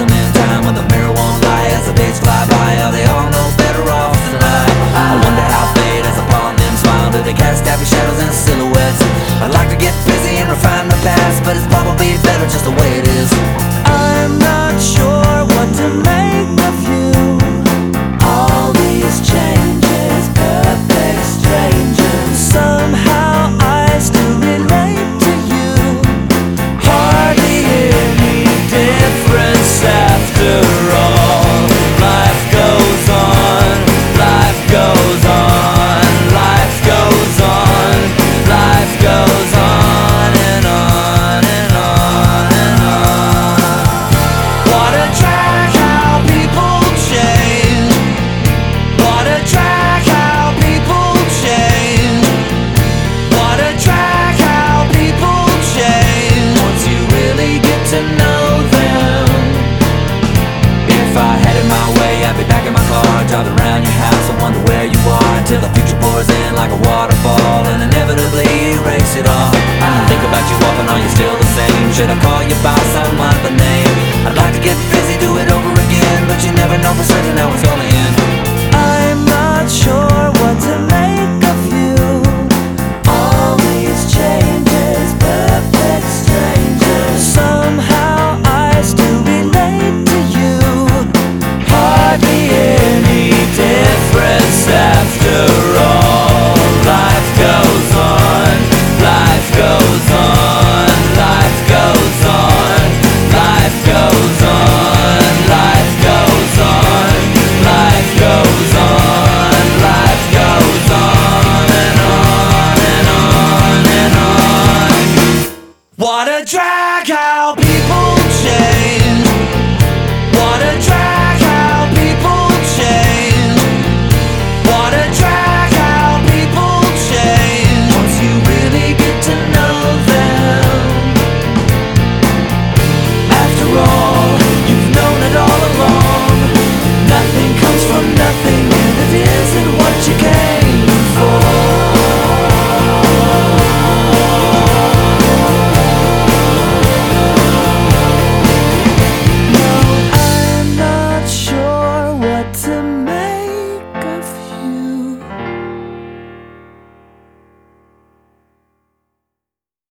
I'm in time when the mirror won't lie as the days fly by. driving around your house, I wonder where you are until the